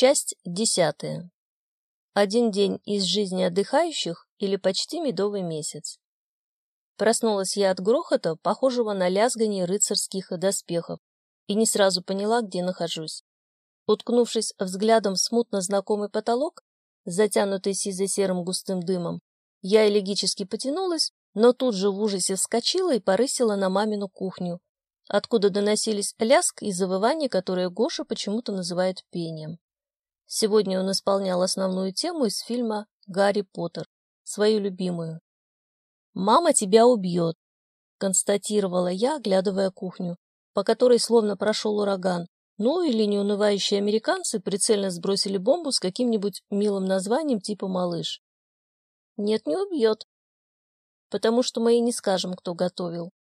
Часть десятая. Один день из жизни отдыхающих или почти медовый месяц. Проснулась я от грохота, похожего на лязгание рыцарских доспехов, и не сразу поняла, где нахожусь. Уткнувшись взглядом в смутно знакомый потолок, затянутый сизо-серым густым дымом, я элегически потянулась, но тут же в ужасе вскочила и порысила на мамину кухню, откуда доносились ляск и завывание, которое Гоша почему-то называет пением. Сегодня он исполнял основную тему из фильма «Гарри Поттер», свою любимую. «Мама тебя убьет», — констатировала я, оглядывая кухню, по которой словно прошел ураган. Ну или неунывающие американцы прицельно сбросили бомбу с каким-нибудь милым названием типа «Малыш». Нет, не убьет, потому что мы и не скажем, кто готовил.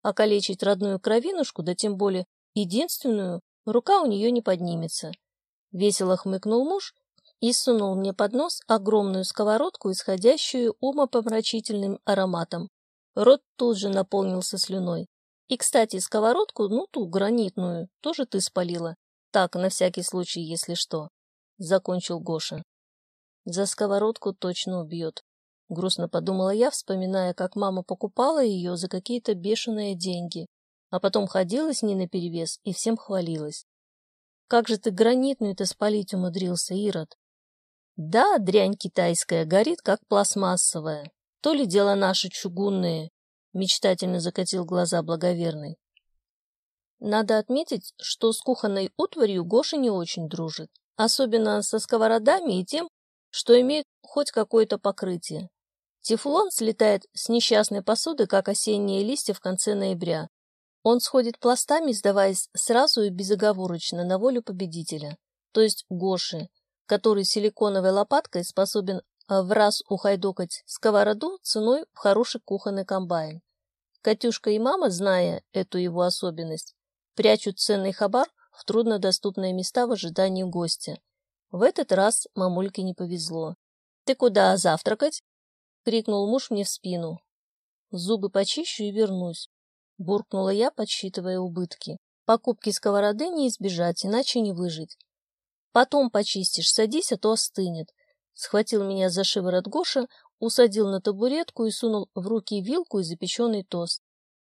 А калечить родную кровинушку, да тем более единственную, рука у нее не поднимется. Весело хмыкнул муж и сунул мне под нос огромную сковородку, исходящую умопомрачительным ароматом. Рот тут же наполнился слюной. И, кстати, сковородку, ну ту, гранитную, тоже ты спалила. Так, на всякий случай, если что. Закончил Гоша. За сковородку точно убьет. Грустно подумала я, вспоминая, как мама покупала ее за какие-то бешеные деньги, а потом ходила с ней наперевес и всем хвалилась. Как же ты гранитную-то спалить умудрился, Ирод? Да, дрянь китайская, горит, как пластмассовая. То ли дело наши чугунные, мечтательно закатил глаза благоверный. Надо отметить, что с кухонной утварью Гоша не очень дружит, особенно со сковородами и тем, что имеет хоть какое-то покрытие. Тефлон слетает с несчастной посуды, как осенние листья в конце ноября. Он сходит пластами, сдаваясь сразу и безоговорочно на волю победителя, то есть Гоши, который силиконовой лопаткой способен а, в раз ухайдокать сковороду ценой в хороший кухонный комбайн. Катюшка и мама, зная эту его особенность, прячут ценный хабар в труднодоступные места в ожидании гостя. В этот раз мамульке не повезло. «Ты куда завтракать?» — крикнул муж мне в спину. «Зубы почищу и вернусь», — буркнула я, подсчитывая убытки. «Покупки сковороды не избежать, иначе не выжить. Потом почистишь, садись, а то остынет». Схватил меня за шиворот Гоша, усадил на табуретку и сунул в руки вилку и запеченный тост.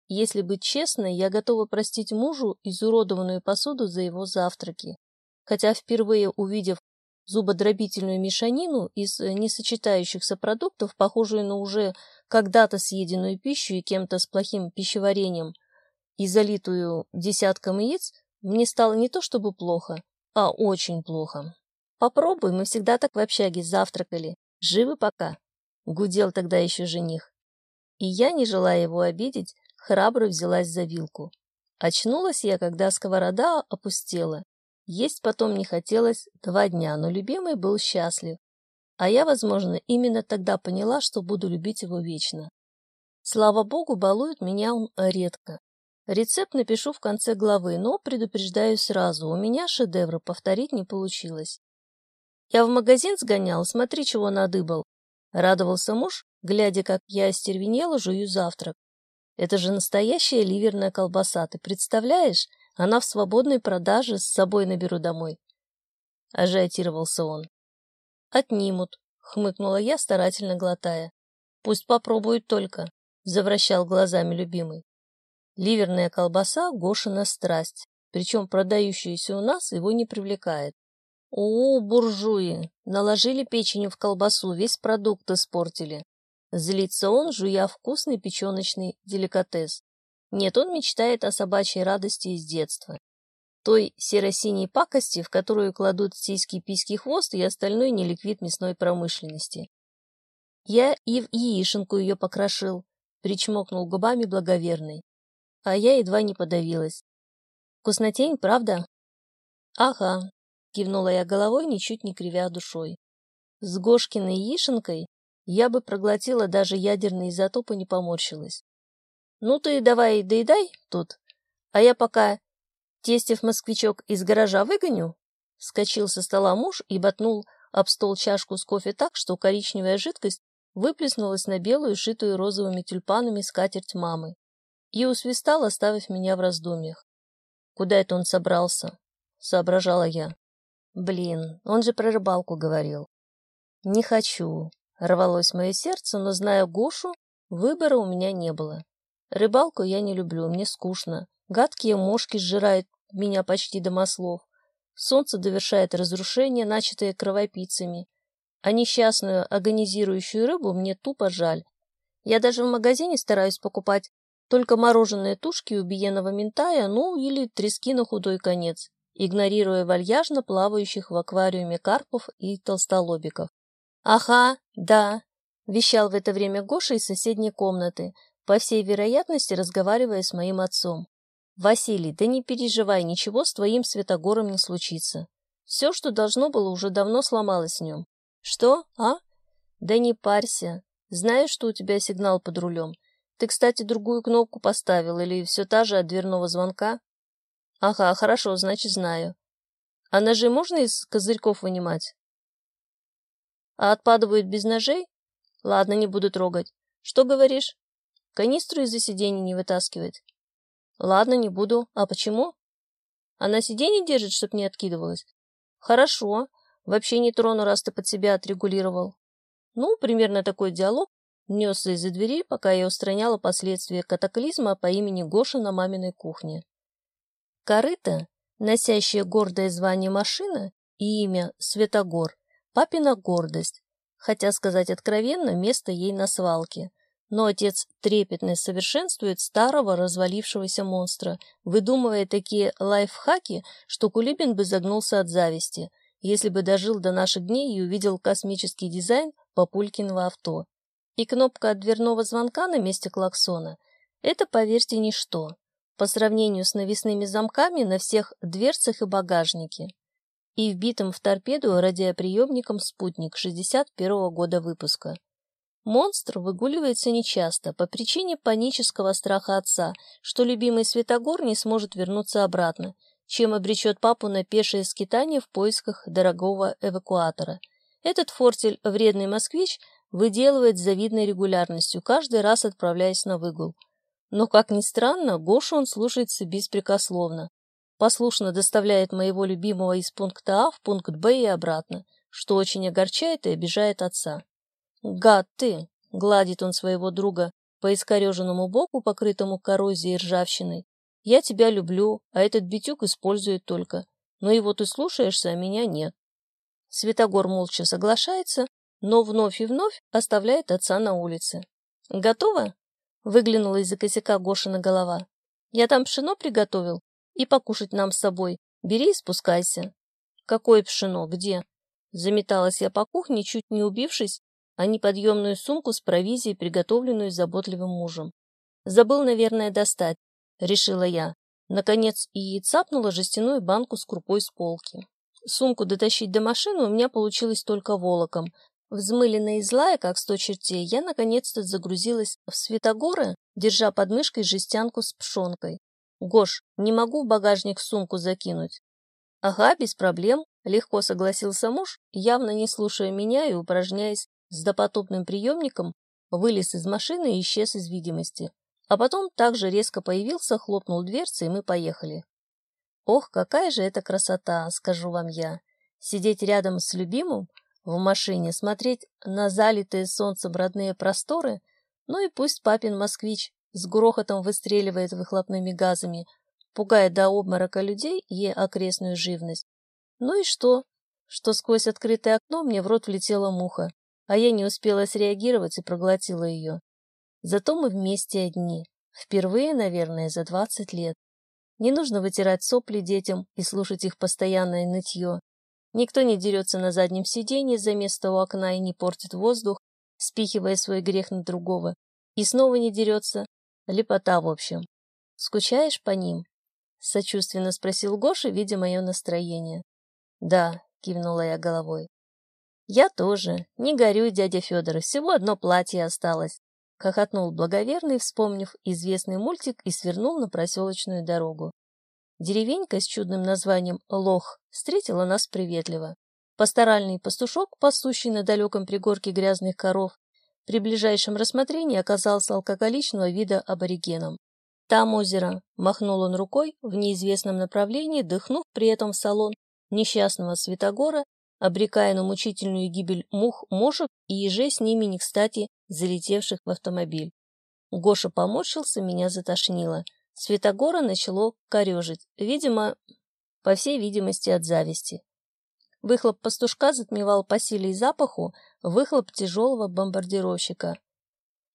Если быть честной, я готова простить мужу изуродованную посуду за его завтраки. Хотя впервые увидев зубодробительную мешанину из э, несочетающихся продуктов, похожую на уже когда-то съеденную пищу и кем-то с плохим пищеварением, и залитую десятком яиц, мне стало не то чтобы плохо, а очень плохо. Попробуй, мы всегда так в общаге завтракали. Живы пока. Гудел тогда еще жених. И я, не желая его обидеть, храбро взялась за вилку. Очнулась я, когда сковорода опустела, есть потом не хотелось два дня, но любимый был счастлив. А я, возможно, именно тогда поняла, что буду любить его вечно. Слава богу, балует меня он редко. Рецепт напишу в конце главы, но предупреждаю сразу, у меня шедевра повторить не получилось. Я в магазин сгонял, смотри, чего надыбал. Радовался муж, глядя, как я остервенела, жую завтрак. Это же настоящая ливерная колбаса, ты представляешь? Она в свободной продаже, с собой наберу домой. Ажиотировался он. Отнимут, хмыкнула я, старательно глотая. Пусть попробуют только, завращал глазами любимый. Ливерная колбаса Гошина страсть, причем продающаяся у нас его не привлекает. О, буржуи! Наложили печенью в колбасу, весь продукт испортили. Злится он, жуя вкусный печеночный деликатес. Нет, он мечтает о собачьей радости из детства. Той серо-синей пакости, в которую кладут сиськи, письки, хвост и остальной неликвид мясной промышленности. Я и в яишенку ее покрошил, причмокнул губами благоверный. А я едва не подавилась. Вкуснотень, правда? Ага, кивнула я головой, ничуть не кривя душой. С Гошкиной яишенкой я бы проглотила даже ядерный изотоп и не поморщилась. Ну ты давай доедай тут, а я пока тестев москвичок из гаража выгоню. Скочил со стола муж и ботнул об стол чашку с кофе так, что коричневая жидкость выплеснулась на белую, шитую розовыми тюльпанами скатерть мамы, и усвистал, оставив меня в раздумьях. Куда это он собрался? Соображала я. Блин, он же про рыбалку говорил. Не хочу. Рвалось мое сердце, но, зная Гошу, выбора у меня не было. Рыбалку я не люблю, мне скучно. Гадкие мошки сжирают меня почти до маслов. Солнце довершает разрушение, начатое кровопийцами. А несчастную агонизирующую рыбу мне тупо жаль. Я даже в магазине стараюсь покупать только мороженые тушки убиенного ментая, ну или трески на худой конец, игнорируя вальяжно плавающих в аквариуме карпов и толстолобиков. «Ага, да», — вещал в это время Гоша из соседней комнаты, по всей вероятности разговаривая с моим отцом. «Василий, да не переживай, ничего с твоим Святогором не случится. Все, что должно было, уже давно сломалось в нем. Что, а? Да не парься. Знаешь, что у тебя сигнал под рулем? Ты, кстати, другую кнопку поставил или все та же от дверного звонка? Ага, хорошо, значит, знаю. А ножи можно из козырьков вынимать? А отпадывают без ножей? Ладно, не буду трогать. Что говоришь? Канистру из-за сиденья не вытаскивать. Ладно, не буду. А почему? Она сиденье держит, чтоб не откидывалось? Хорошо. Вообще не трону, раз ты под себя отрегулировал. Ну, примерно такой диалог несся из-за двери, пока я устраняла последствия катаклизма по имени Гоша на маминой кухне. Корыто, носящее гордое звание машина и имя Светогор, папина гордость, хотя, сказать откровенно, место ей на свалке. Но отец трепетно совершенствует старого развалившегося монстра, выдумывая такие лайфхаки, что Кулибин бы загнулся от зависти, если бы дожил до наших дней и увидел космический дизайн Папулькиного авто. И кнопка от дверного звонка на месте клаксона — это, поверьте, ничто по сравнению с навесными замками на всех дверцах и багажнике и вбитым в торпеду радиоприемником «Спутник» 61 -го года выпуска. Монстр выгуливается нечасто по причине панического страха отца, что любимый Светогор не сможет вернуться обратно, чем обречет папу на пешее скитание в поисках дорогого эвакуатора. Этот фортель «Вредный москвич» выделывает с завидной регулярностью, каждый раз отправляясь на выгул. Но, как ни странно, Гошу он слушается беспрекословно. Послушно доставляет моего любимого из пункта А в пункт Б и обратно, что очень огорчает и обижает отца. «Гад ты!» — гладит он своего друга по искореженному боку, покрытому коррозией и ржавчиной. «Я тебя люблю, а этот битюк использует только. Но его ты слушаешься, а меня нет». Светогор молча соглашается, но вновь и вновь оставляет отца на улице. «Готово?» — выглянула из-за косяка Гошина голова. «Я там пшено приготовил, и покушать нам с собой. Бери и спускайся». «Какое пшено? Где?» Заметалась я по кухне, чуть не убившись, а неподъемную сумку с провизией, приготовленную заботливым мужем. «Забыл, наверное, достать», — решила я. Наконец и цапнула жестяную банку с крупой с полки. Сумку дотащить до машины у меня получилось только волоком, Взмыленная и злая, как сто чертей, я наконец-то загрузилась в Светогоры, держа под мышкой жестянку с пшенкой. «Гош, не могу в багажник сумку закинуть?» «Ага, без проблем», — легко согласился муж, явно не слушая меня и упражняясь с допотопным приемником, вылез из машины и исчез из видимости. А потом также резко появился, хлопнул дверцы, и мы поехали. Ох, какая же это красота, скажу вам я. Сидеть рядом с любимым — в машине, смотреть на залитые солнцем родные просторы, ну и пусть папин москвич с грохотом выстреливает выхлопными газами, пугая до обморока людей и окрестную живность. Ну и что? Что сквозь открытое окно мне в рот влетела муха, а я не успела среагировать и проглотила ее. Зато мы вместе одни. Впервые, наверное, за двадцать лет. Не нужно вытирать сопли детям и слушать их постоянное нытье. Никто не дерется на заднем сиденье за место у окна и не портит воздух, спихивая свой грех на другого. И снова не дерется. Лепота, в общем. Скучаешь по ним? Сочувственно спросил Гоша, видя мое настроение. Да, кивнула я головой. Я тоже. Не горюй, дядя Федор, всего одно платье осталось. Хохотнул благоверный, вспомнив известный мультик и свернул на проселочную дорогу. Деревенька с чудным названием Лох встретила нас приветливо. Пасторальный пастушок, пасущий на далеком пригорке грязных коров, при ближайшем рассмотрении оказался алкоголичного вида аборигеном. «Там озеро», — махнул он рукой в неизвестном направлении, дыхнув при этом в салон несчастного Святогора, обрекая на мучительную гибель мух, мошек и ежей с ними не кстати залетевших в автомобиль. Гоша поморщился, меня затошнило. Святогора начало корежить, видимо, по всей видимости, от зависти. Выхлоп пастушка затмевал по силе и запаху выхлоп тяжелого бомбардировщика.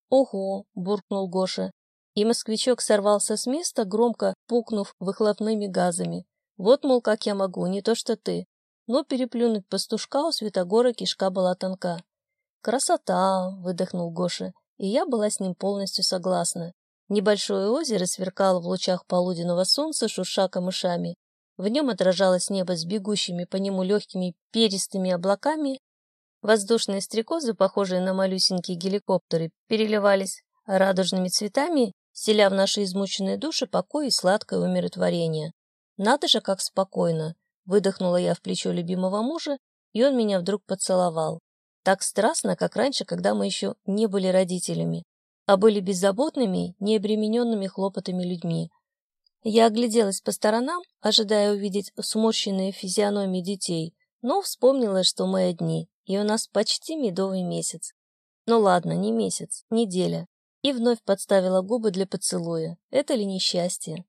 «Ого!» — буркнул Гоша. И москвичок сорвался с места, громко пукнув выхлопными газами. Вот, мол, как я могу, не то что ты. Но переплюнуть пастушка у Святогора кишка была тонка. «Красота!» — выдохнул Гоша, и я была с ним полностью согласна. Небольшое озеро сверкало в лучах полуденного солнца, шурша камышами. В нем отражалось небо с бегущими по нему легкими перистыми облаками. Воздушные стрекозы, похожие на малюсенькие геликоптеры, переливались радужными цветами, селя в наши измученные души покой и сладкое умиротворение. Надо же, как спокойно! Выдохнула я в плечо любимого мужа, и он меня вдруг поцеловал. Так страстно, как раньше, когда мы еще не были родителями, а были беззаботными, необремененными хлопотами людьми. Я огляделась по сторонам, ожидая увидеть сморщенные физиономии детей, но вспомнила, что мы одни, и у нас почти медовый месяц. Ну ладно, не месяц, неделя. И вновь подставила губы для поцелуя. Это ли несчастье?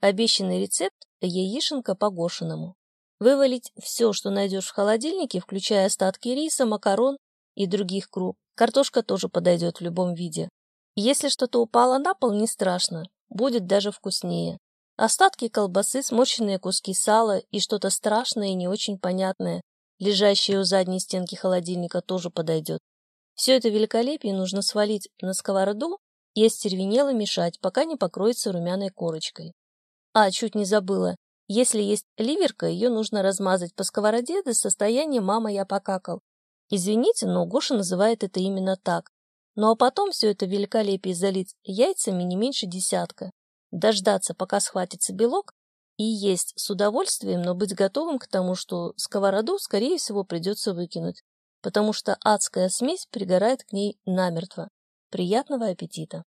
Обещанный рецепт – яишенка по-гошиному. Вывалить все, что найдешь в холодильнике, включая остатки риса, макарон и других круп. Картошка тоже подойдет в любом виде. Если что-то упало на пол, не страшно будет даже вкуснее. Остатки колбасы, сморщенные куски сала и что-то страшное и не очень понятное, лежащее у задней стенки холодильника, тоже подойдет. Все это великолепие нужно свалить на сковороду и остервенело мешать, пока не покроется румяной корочкой. А, чуть не забыла, если есть ливерка, ее нужно размазать по сковороде до состояния «мама, я покакал». Извините, но Гоша называет это именно так. Ну а потом все это великолепие залить яйцами не меньше десятка, дождаться, пока схватится белок, и есть с удовольствием, но быть готовым к тому, что сковороду, скорее всего, придется выкинуть, потому что адская смесь пригорает к ней намертво. Приятного аппетита!